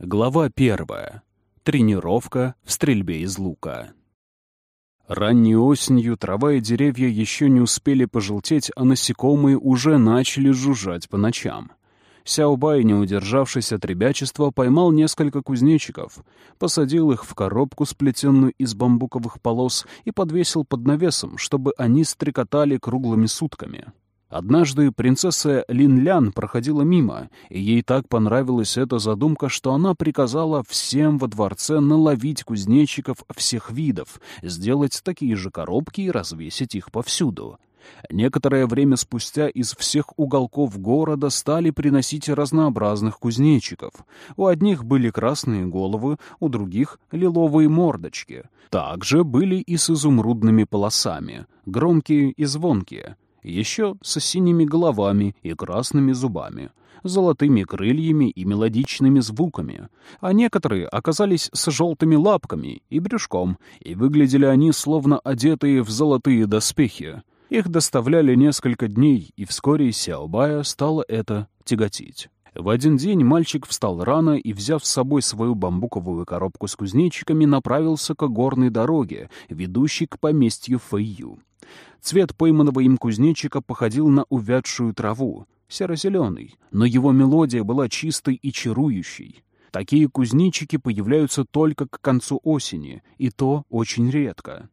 Глава первая. Тренировка в стрельбе из лука. Ранней осенью трава и деревья еще не успели пожелтеть, а насекомые уже начали жужжать по ночам. Сяобай, не удержавшись от ребячества, поймал несколько кузнечиков, посадил их в коробку, сплетенную из бамбуковых полос, и подвесил под навесом, чтобы они стрекотали круглыми сутками. Однажды принцесса Линлян проходила мимо, и ей так понравилась эта задумка, что она приказала всем во дворце наловить кузнечиков всех видов, сделать такие же коробки и развесить их повсюду. Некоторое время спустя из всех уголков города стали приносить разнообразных кузнечиков. У одних были красные головы, у других — лиловые мордочки. Также были и с изумрудными полосами, громкие и звонкие — еще с синими головами и красными зубами, золотыми крыльями и мелодичными звуками, а некоторые оказались с желтыми лапками и брюшком, и выглядели они словно одетые в золотые доспехи. Их доставляли несколько дней, и вскоре Сяобая стало это тяготить. В один день мальчик встал рано и, взяв с собой свою бамбуковую коробку с кузнечиками, направился к горной дороге, ведущей к поместью Фэйю. Цвет пойманного им кузнечика походил на увядшую траву, серо-зеленый, но его мелодия была чистой и чарующей. Такие кузнечики появляются только к концу осени, и то очень редко.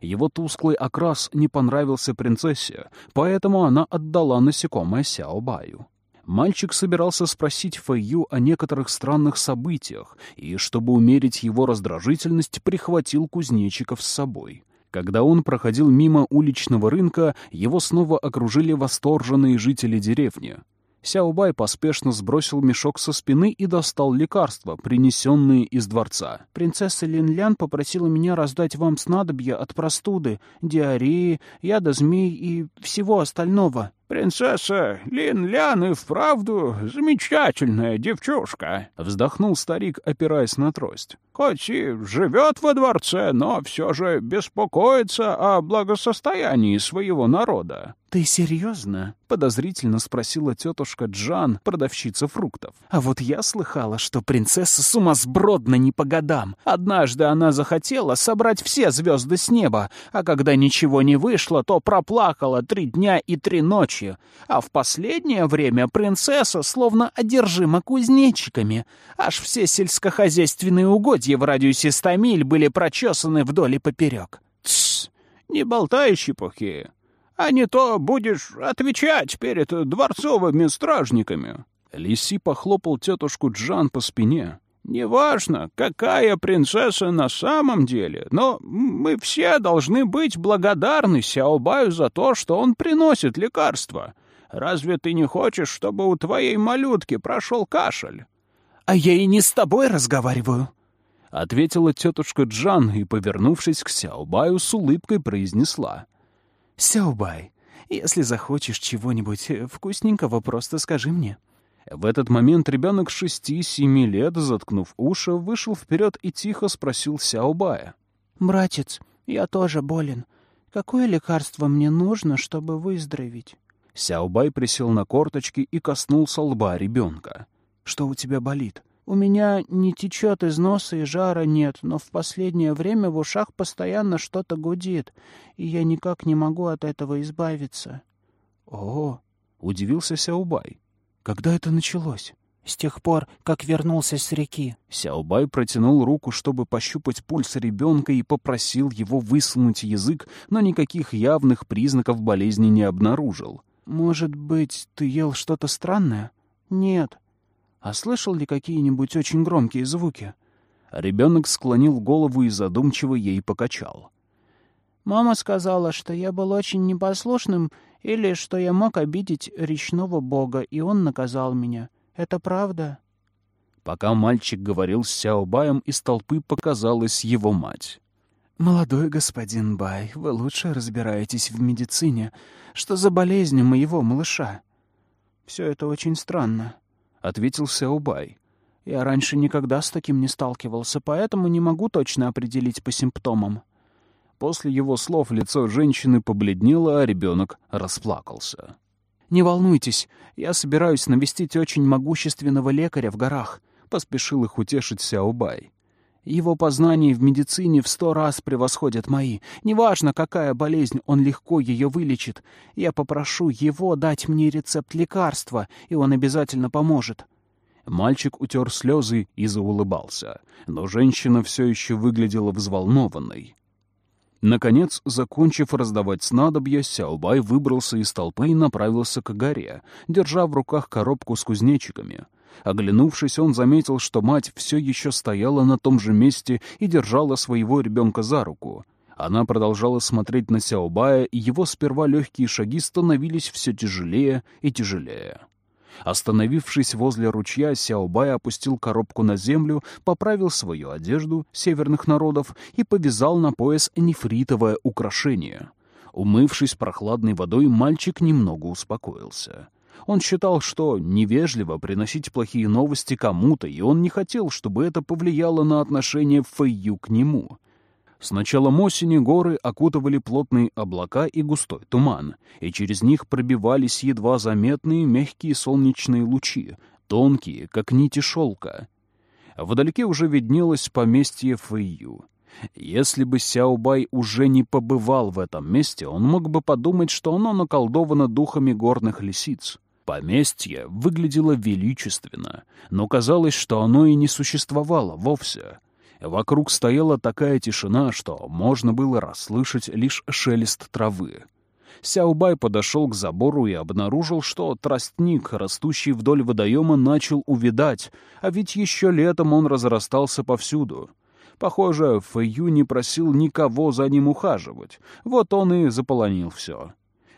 Его тусклый окрас не понравился принцессе, поэтому она отдала насекомое Сяобаю. Мальчик собирался спросить Фэйю о некоторых странных событиях и, чтобы умерить его раздражительность, прихватил кузнечиков с собой. Когда он проходил мимо уличного рынка, его снова окружили восторженные жители деревни. Сяобай поспешно сбросил мешок со спины и достал лекарства, принесенные из дворца. «Принцесса Линлян попросила меня раздать вам снадобья от простуды, диареи, яда змей и всего остального». «Принцесса Лин-Лян и вправду замечательная девчушка», — вздохнул старик, опираясь на трость. «Хоть и живет во дворце, но все же беспокоится о благосостоянии своего народа». «Ты серьезно?» — подозрительно спросила тетушка Джан, продавщица фруктов. «А вот я слыхала, что принцесса сумасбродна не по годам. Однажды она захотела собрать все звезды с неба, а когда ничего не вышло, то проплакала три дня и три ночи. А в последнее время принцесса словно одержима кузнечиками. Аж все сельскохозяйственные угодья в радиусе ста миль были прочесаны вдоль и поперек». «Тссс! Не болтай чепухи!» а не то будешь отвечать перед дворцовыми стражниками». Лиси похлопал тетушку Джан по спине. «Неважно, какая принцесса на самом деле, но мы все должны быть благодарны Сяобаю за то, что он приносит лекарства. Разве ты не хочешь, чтобы у твоей малютки прошел кашель?» «А я и не с тобой разговариваю», — ответила тетушка Джан и, повернувшись к Сяобаю, с улыбкой произнесла — «Сяобай, если захочешь чего-нибудь э, вкусненького, просто скажи мне». В этот момент ребенок шести-семи лет, заткнув уши, вышел вперед и тихо спросил Сяобая. «Братец, я тоже болен. Какое лекарство мне нужно, чтобы выздороветь?» Сяобай присел на корточки и коснулся лба ребенка. «Что у тебя болит?» У меня не течет из носа и жара нет, но в последнее время в ушах постоянно что-то гудит, и я никак не могу от этого избавиться. — О, — удивился Сяубай. — Когда это началось? — С тех пор, как вернулся с реки. Сяубай протянул руку, чтобы пощупать пульс ребенка и попросил его высунуть язык, но никаких явных признаков болезни не обнаружил. — Может быть, ты ел что-то странное? — Нет. — а слышал ли какие-нибудь очень громкие звуки? Ребенок склонил голову и задумчиво ей покачал. Мама сказала, что я был очень непослушным или что я мог обидеть речного бога, и он наказал меня. Это правда? Пока мальчик говорил с Сяобаем, из толпы показалась его мать. «Молодой господин Бай, вы лучше разбираетесь в медицине. Что за болезнь у моего малыша?» «Все это очень странно. — ответил Сяобай. «Я раньше никогда с таким не сталкивался, поэтому не могу точно определить по симптомам». После его слов лицо женщины побледнело, а ребенок расплакался. «Не волнуйтесь, я собираюсь навестить очень могущественного лекаря в горах. — поспешил их утешить Сяобай. Его познания в медицине в сто раз превосходят мои. Неважно, какая болезнь, он легко ее вылечит. Я попрошу его дать мне рецепт лекарства, и он обязательно поможет». Мальчик утер слезы и заулыбался, но женщина все еще выглядела взволнованной. Наконец, закончив раздавать снадобья, Сяобай выбрался из толпы и направился к горе, держа в руках коробку с кузнечиками — Оглянувшись, он заметил, что мать все еще стояла на том же месте и держала своего ребенка за руку. Она продолжала смотреть на Сяобая, и его сперва легкие шаги становились все тяжелее и тяжелее. Остановившись возле ручья, Сяобай опустил коробку на землю, поправил свою одежду северных народов и повязал на пояс нефритовое украшение. Умывшись прохладной водой, мальчик немного успокоился. Он считал, что невежливо приносить плохие новости кому-то, и он не хотел, чтобы это повлияло на отношение Фэйю к нему. С началом осени горы окутывали плотные облака и густой туман, и через них пробивались едва заметные мягкие солнечные лучи, тонкие, как нити шелка. Вдалеке уже виднелось поместье Фэйю. Если бы Сяобай уже не побывал в этом месте, он мог бы подумать, что оно наколдовано духами горных лисиц. Поместье выглядело величественно, но казалось, что оно и не существовало вовсе. Вокруг стояла такая тишина, что можно было расслышать лишь шелест травы. Сяубай подошел к забору и обнаружил, что тростник, растущий вдоль водоема, начал увядать, а ведь еще летом он разрастался повсюду. Похоже, Фэйю не просил никого за ним ухаживать, вот он и заполонил все.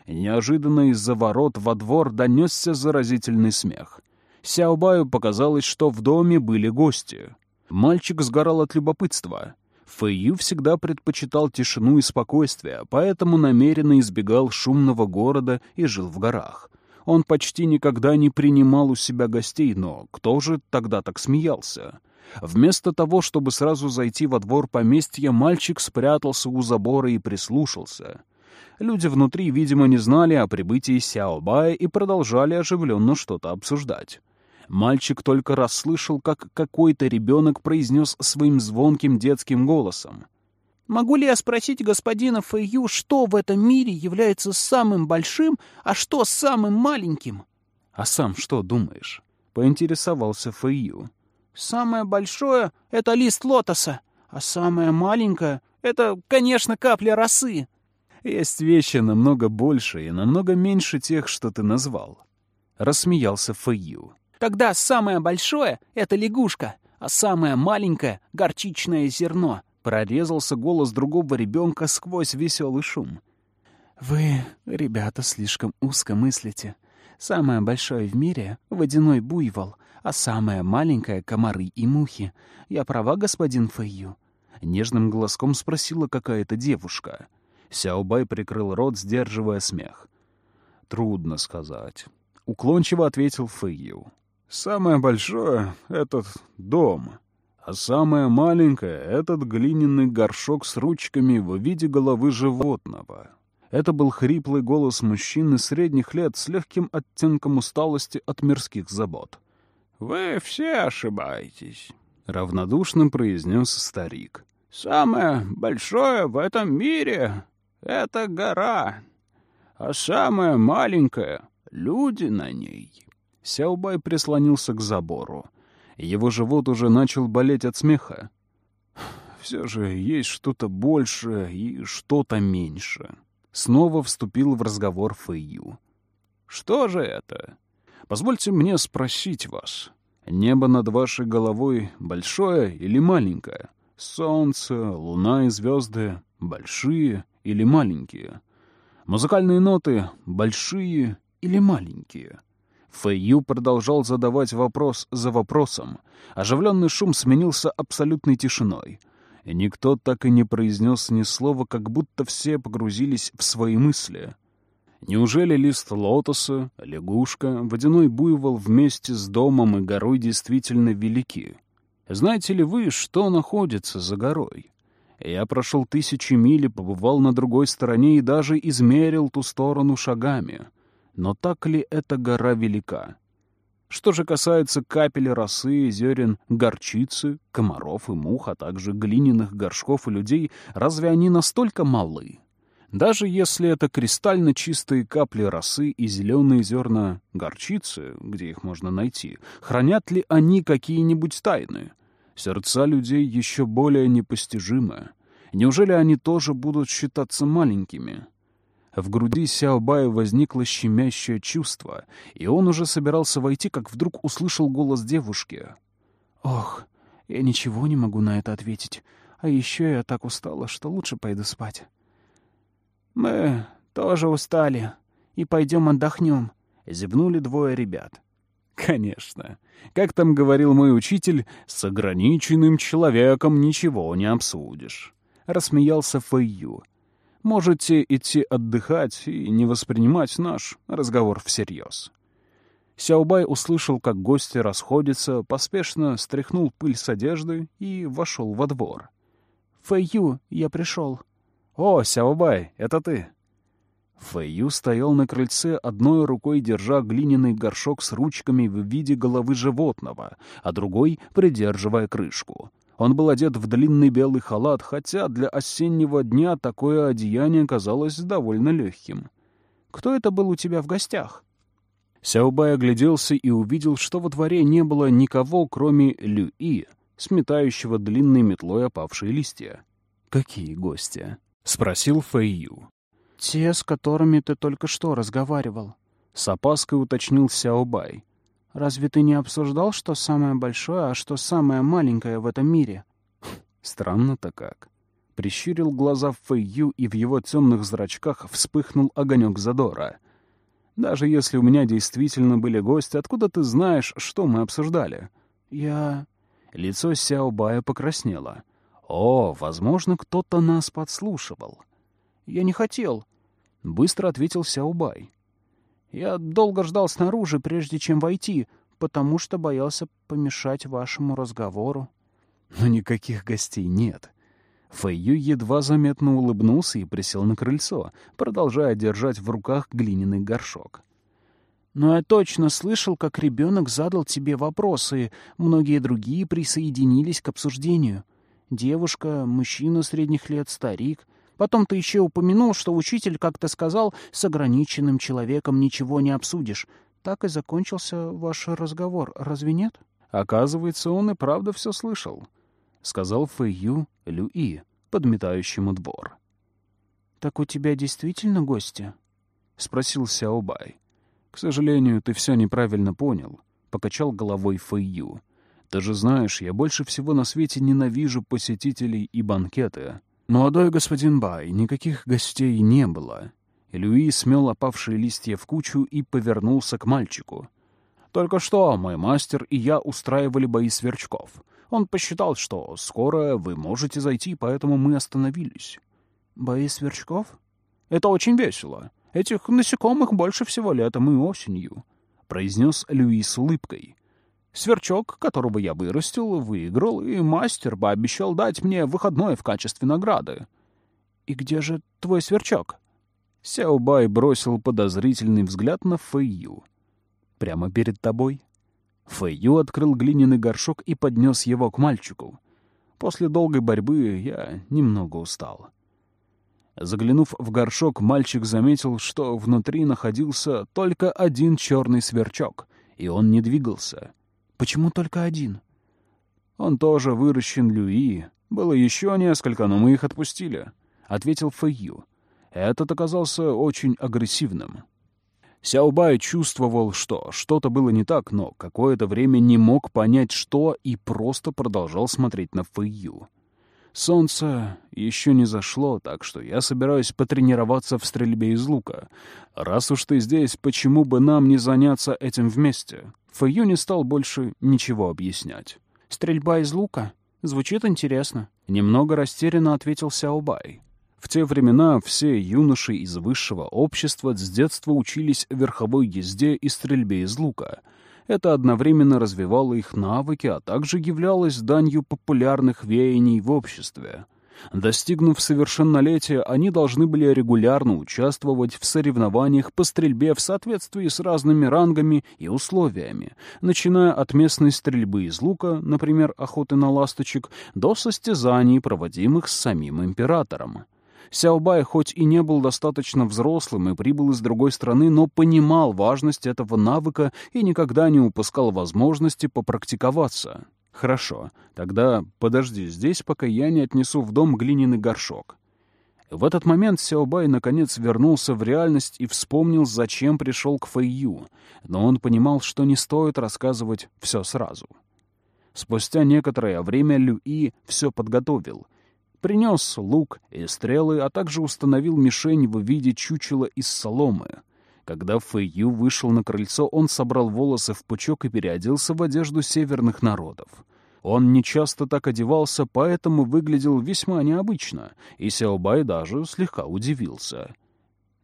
Неожиданно из-за ворот во двор донесся заразительный смех. Сяобаю показалось, что в доме были гости. Мальчик сгорал от любопытства. Фэйю всегда предпочитал тишину и спокойствие, поэтому намеренно избегал шумного города и жил в горах. Он почти никогда не принимал у себя гостей, но кто же тогда так смеялся? Вместо того, чтобы сразу зайти во двор поместья, мальчик спрятался у забора и прислушался. Люди внутри, видимо, не знали о прибытии Сяобая и продолжали оживленно что-то обсуждать. Мальчик только расслышал, как какой-то ребенок произнес своим звонким детским голосом. «Могу ли я спросить господина Фэйю, что в этом мире является самым большим, а что самым маленьким?» «А сам что думаешь?» — поинтересовался Фэйю. «Самое большое — это лист лотоса, а самое маленькое — это, конечно, капля росы», есть вещи намного больше и намного меньше тех, что ты назвал. Рассмеялся Фэйю. Тогда самое большое — это лягушка, а самое маленькое — горчичное зерно. Прорезался голос другого ребенка сквозь веселый шум. Вы, ребята, слишком узко мыслите. Самое большое в мире — водяной буйвол, а самое маленькое — комары и мухи. Я права, господин Фэйю? Нежным голоском спросила какая-то девушка — Сяобай прикрыл рот, сдерживая смех. «Трудно сказать», — уклончиво ответил Фэйю. «Самое большое — этот дом, а самое маленькое — этот глиняный горшок с ручками в виде головы животного». Это был хриплый голос мужчины средних лет с легким оттенком усталости от мирских забот. «Вы все ошибаетесь», — равнодушно произнес старик. «Самое большое в этом мире это гора, а самая маленькая — люди на ней. Сяубай прислонился к забору. Его живот уже начал болеть от смеха. Все же есть что-то большее и что-то меньше. Снова вступил в разговор Фэйю. «Что же это?» «Позвольте мне спросить вас. Небо над вашей головой большое или маленькое? Солнце, луна и звезды большие или маленькие? Музыкальные ноты большие или маленькие? Фэйю продолжал задавать вопрос за вопросом. Оживленный шум сменился абсолютной тишиной. Никто так и не произнес ни слова, как будто все погрузились в свои мысли. Неужели лист лотоса, лягушка, водяной буйвол вместе с домом и горой действительно велики? Знаете ли вы, что находится за горой? Я прошел тысячи миль и побывал на другой стороне и даже измерил ту сторону шагами. Но так ли эта гора велика? Что же касается капель росы, зерен, горчицы, комаров и мух, а также глиняных горшков и людей, разве они настолько малы? Даже если это кристально чистые капли росы и зеленые зерна горчицы, где их можно найти, хранят ли они какие-нибудь тайны? Сердца людей еще более непостижимы. Неужели они тоже будут считаться маленькими? В груди Сяобая возникло щемящее чувство, и он уже собирался войти, как вдруг услышал голос девушки. «Ох, я ничего не могу на это ответить. А еще я так устала, что лучше пойду спать». «Мы тоже устали. И пойдем отдохнем», — зевнули двое ребят. «Конечно. Как там говорил мой учитель, с ограниченным человеком ничего не обсудишь», — рассмеялся Фэйю. «Можете идти отдыхать и не воспринимать наш разговор всерьез». Сяобай услышал, как гости расходятся, поспешно стряхнул пыль с одежды и вошел во двор. «Фэйю, я пришел», «О, Сяобай, это ты!» Фэйю стоял на крыльце, одной рукой держа глиняный горшок с ручками в виде головы животного, а другой — придерживая крышку. Он был одет в длинный белый халат, хотя для осеннего дня такое одеяние казалось довольно легким. «Кто это был у тебя в гостях?» Сяобай огляделся и увидел, что во дворе не было никого, кроме Лю-И, сметающего длинной метлой опавшие листья. «Какие гости?» — спросил Фэйю. «Те, с которыми ты только что разговаривал», — с опаской уточнил Сяобай. «Разве ты не обсуждал, что самое большое, а что самое маленькое в этом мире?» Странно-то как. Прищурил глаза Фэйю, и в его темных зрачках вспыхнул огонек задора. «Даже если у меня действительно были гости, откуда ты знаешь, что мы обсуждали?» «Я...» Лицо Сяобая покраснело. «О, возможно, кто-то нас подслушивал». «Я не хотел», — быстро ответил Сяубай. «Я долго ждал снаружи, прежде чем войти, потому что боялся помешать вашему разговору». «Но никаких гостей нет». Фэйю едва заметно улыбнулся и присел на крыльцо, продолжая держать в руках глиняный горшок. «Но я точно слышал, как ребенок задал тебе вопросы, многие другие присоединились к обсуждению. Девушка, мужчина средних лет, старик. Потом ты еще упомянул, что учитель как-то сказал, с ограниченным человеком ничего не обсудишь. Так и закончился ваш разговор, разве нет? Оказывается, он и правда все слышал, — сказал Фэйю Люи, подметающему двор. «Так у тебя действительно гости?» — спросил Сяобай. «К сожалению, ты все неправильно понял», — покачал головой Фэйю. Ты же знаешь, я больше всего на свете ненавижу посетителей и банкеты. Молодой господин Бай, никаких гостей не было. И Люи смел опавшие листья в кучу и повернулся к мальчику. Только что мой мастер и я устраивали бои сверчков. Он посчитал, что скоро вы можете зайти, поэтому мы остановились. Бои сверчков? Это очень весело. Этих насекомых больше всего летом и осенью, — произнес Люи с улыбкой. Сверчок, которого я вырастил, выиграл, и мастер пообещал дать мне выходной в качестве награды. «И где же твой сверчок?» Сяобай бросил подозрительный взгляд на Фэйю. «Прямо перед тобой?» Фэйю открыл глиняный горшок и поднес его к мальчику. После долгой борьбы я немного устал. Заглянув в горшок, мальчик заметил, что внутри находился только один черный сверчок, и он не двигался — Почему только один? Он тоже выращен Люи. Было еще несколько, но мы их отпустили, — ответил Фэйю. Этот оказался очень агрессивным. Сяобай чувствовал, что что-то было не так, но какое-то время не мог понять, что, и просто продолжал смотреть на Фэйю. Солнце еще не зашло, так что я собираюсь потренироваться в стрельбе из лука. Раз уж ты здесь, почему бы нам не заняться этим вместе? Фэйю не стал больше ничего объяснять. «Стрельба из лука? Звучит интересно», — немного растерянно ответил Сяобай. В те времена все юноши из высшего общества с детства учились верховой езде и стрельбе из лука. Это одновременно развивало их навыки, а также являлось данью популярных веяний в обществе. Достигнув совершеннолетия, они должны были регулярно участвовать в соревнованиях по стрельбе в соответствии с разными рангами и условиями, начиная от местной стрельбы из лука, например, охоты на ласточек, до состязаний, проводимых с самим императором. Сяобай хоть и не был достаточно взрослым и прибыл из другой страны, но понимал важность этого навыка и никогда не упускал возможности попрактиковаться. «Хорошо, тогда подожди здесь, пока я не отнесу в дом глиняный горшок». В этот момент Сяобай наконец вернулся в реальность и вспомнил, зачем пришел к Фэйю, но он понимал, что не стоит рассказывать все сразу. Спустя некоторое время Люи все подготовил. Принес лук и стрелы, а также установил мишень в виде чучела из соломы — когда Фэйю вышел на крыльцо, он собрал волосы в пучок и переоделся в одежду северных народов. Он не часто так одевался, поэтому выглядел весьма необычно, и Сяобай даже слегка удивился.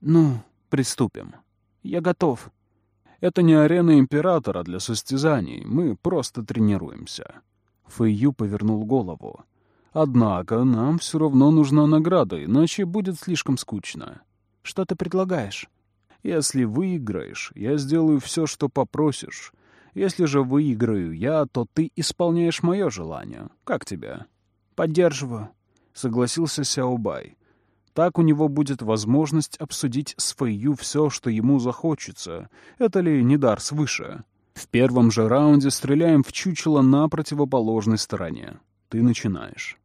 «Ну, приступим. Я готов». «Это не арена Императора для состязаний, мы просто тренируемся». Фэйю повернул голову. «Однако нам все равно нужна награда, иначе будет слишком скучно». «Что ты предлагаешь?» Если выиграешь, я сделаю все, что попросишь. Если же выиграю я, то ты исполняешь мое желание. Как тебя?» «Поддерживаю», — согласился Сяобай. Так у него будет возможность обсудить с Фэйю все, что ему захочется. Это ли не дар свыше? В первом же раунде стреляем в чучело на противоположной стороне. Ты начинаешь.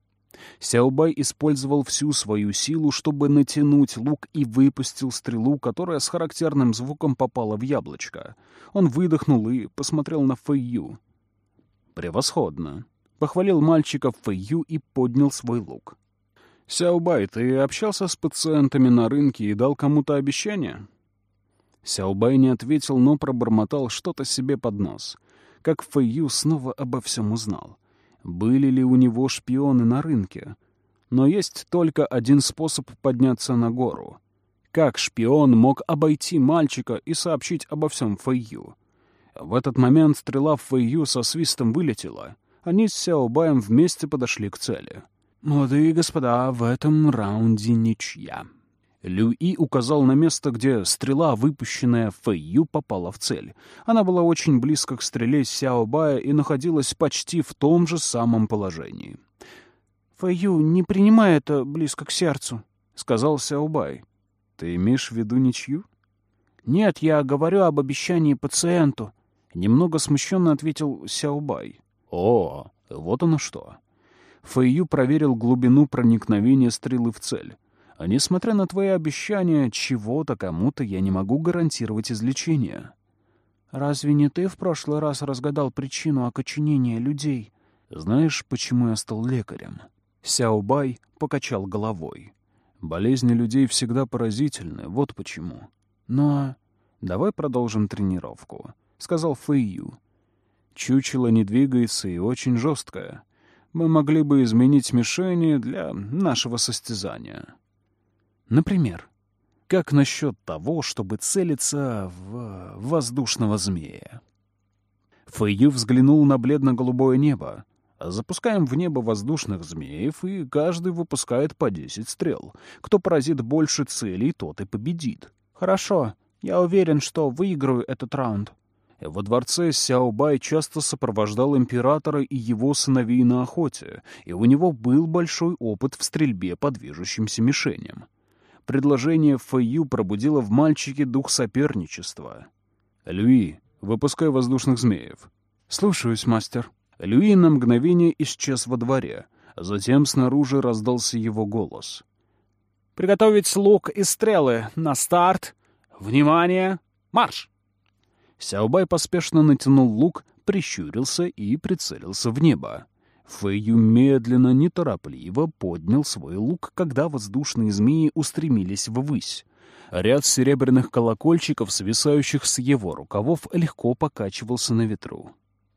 Сяобай использовал всю свою силу, чтобы натянуть лук и выпустил стрелу, которая с характерным звуком попала в яблочко. Он выдохнул и посмотрел на Фэйю. «Превосходно!» — похвалил мальчика Фэйю и поднял свой лук. «Сяобай, ты общался с пациентами на рынке и дал кому-то обещание?» Сяобай не ответил, но пробормотал что-то себе под нос. Как Фэйю снова обо всем узнал были ли у него шпионы на рынке. Но есть только один способ подняться на гору. Как шпион мог обойти мальчика и сообщить обо всем Фэйю? В этот момент стрела в Фэйю со свистом вылетела. Они с Сяобаем вместе подошли к цели. «Молодые господа, в этом раунде ничья», Люи указал на место, где стрела, выпущенная Фэйю, попала в цель. Она была очень близко к стреле Сяобая и находилась почти в том же самом положении. «Фэйю, не принимай это близко к сердцу», — сказал Сяобай. «Ты имеешь в виду ничью?» «Нет, я говорю об обещании пациенту», — немного смущенно ответил Сяобай. «О, вот оно что». Фэйю проверил глубину проникновения стрелы в цель. А несмотря на твои обещания, чего-то кому-то я не могу гарантировать излечение. Разве не ты в прошлый раз разгадал причину окоченения людей? Знаешь, почему я стал лекарем? Сяобай покачал головой. Болезни людей всегда поразительны, вот почему. Но давай продолжим тренировку, сказал Фэйю. Чучело не двигается и очень жесткое. Мы могли бы изменить мишени для нашего состязания. Например, как насчет того, чтобы целиться в воздушного змея? Фэйю взглянул на бледно-голубое небо. Запускаем в небо воздушных змеев, и каждый выпускает по десять стрел. Кто поразит больше целей, тот и победит. Хорошо. Я уверен, что выиграю этот раунд. Во дворце Сяобай часто сопровождал императора и его сыновей на охоте, и у него был большой опыт в стрельбе по движущимся мишеням. Предложение Фэйю пробудило в мальчике дух соперничества. «Люи, выпускай воздушных змеев». «Слушаюсь, мастер». Люи на мгновение исчез во дворе. Затем снаружи раздался его голос. «Приготовить лук и стрелы. На старт. Внимание! Марш!» Сяобай поспешно натянул лук, прищурился и прицелился в небо. Фэйю медленно, неторопливо поднял свой лук, когда воздушные змеи устремились ввысь. Ряд серебряных колокольчиков, свисающих с его рукавов, легко покачивался на ветру.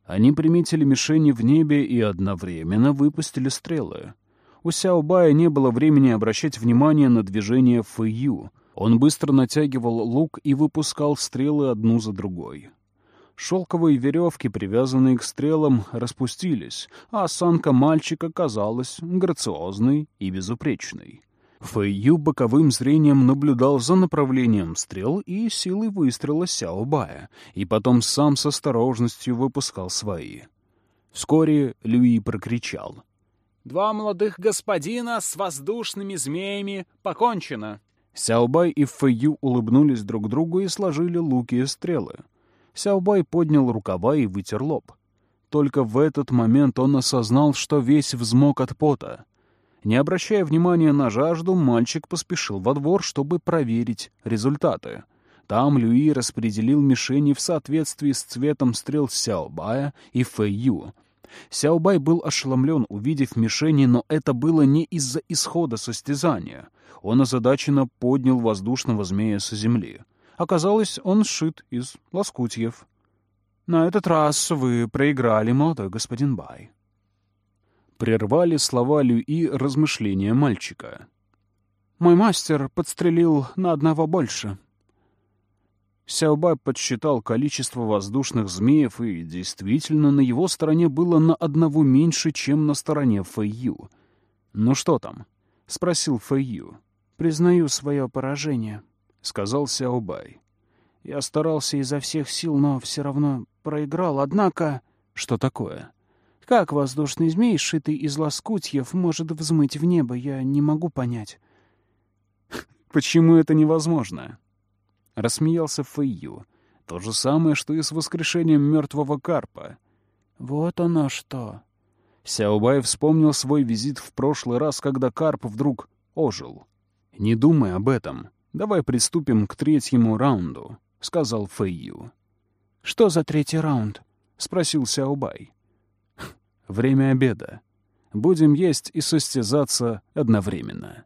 Они приметили мишени в небе и одновременно выпустили стрелы. У Сяобая не было времени обращать внимание на движение Фэйю. Он быстро натягивал лук и выпускал стрелы одну за другой. Шелковые веревки, привязанные к стрелам, распустились, а осанка мальчика казалась грациозной и безупречной. Фэйю боковым зрением наблюдал за направлением стрел и силой выстрела Сяобая, и потом сам с осторожностью выпускал свои. Вскоре Люи прокричал. «Два молодых господина с воздушными змеями покончено!» Сяобай и Фэйю улыбнулись друг другу и сложили луки и стрелы. Сяобай поднял рукава и вытер лоб. Только в этот момент он осознал, что весь взмок от пота. Не обращая внимания на жажду, мальчик поспешил во двор, чтобы проверить результаты. Там Люи распределил мишени в соответствии с цветом стрел Сяобая и Фэйю. Сяобай был ошеломлен, увидев мишени, но это было не из-за исхода состязания. Он озадаченно поднял воздушного змея со земли. Оказалось, он сшит из лоскутьев. «На этот раз вы проиграли, молодой господин Бай». Прервали слова Люи размышления мальчика. «Мой мастер подстрелил на одного больше». Сяобай подсчитал количество воздушных змеев, и действительно на его стороне было на одного меньше, чем на стороне Фэйю. «Ну что там?» — спросил Фэйю. «Признаю свое поражение», — сказал Сяобай. «Я старался изо всех сил, но все равно проиграл. Однако...» «Что такое?» «Как воздушный змей, сшитый из лоскутьев, может взмыть в небо, я не могу понять». «Почему это невозможно?» — рассмеялся Фэйю. «То же самое, что и с воскрешением мертвого карпа». «Вот оно что!» Сяобай вспомнил свой визит в прошлый раз, когда карп вдруг ожил. «Не думай об этом», «Давай приступим к третьему раунду», — сказал Фэйю. «Что за третий раунд?» — спросил Сяобай. «Время обеда. Будем есть и состязаться одновременно».